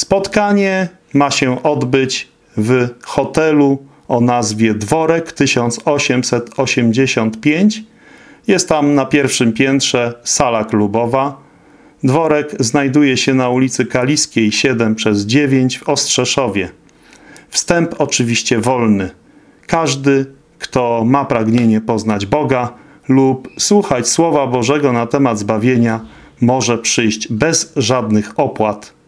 Spotkanie ma się odbyć w hotelu o nazwie Dworek 1885. Jest tam na pierwszym piętrze sala klubowa. Dworek znajduje się na ulicy Kaliskiej 7 przez 9 w Ostrzeszowie. Wstęp oczywiście wolny. Każdy, kto ma pragnienie poznać Boga lub słuchać Słowa Bożego na temat zbawienia, może przyjść bez żadnych opłat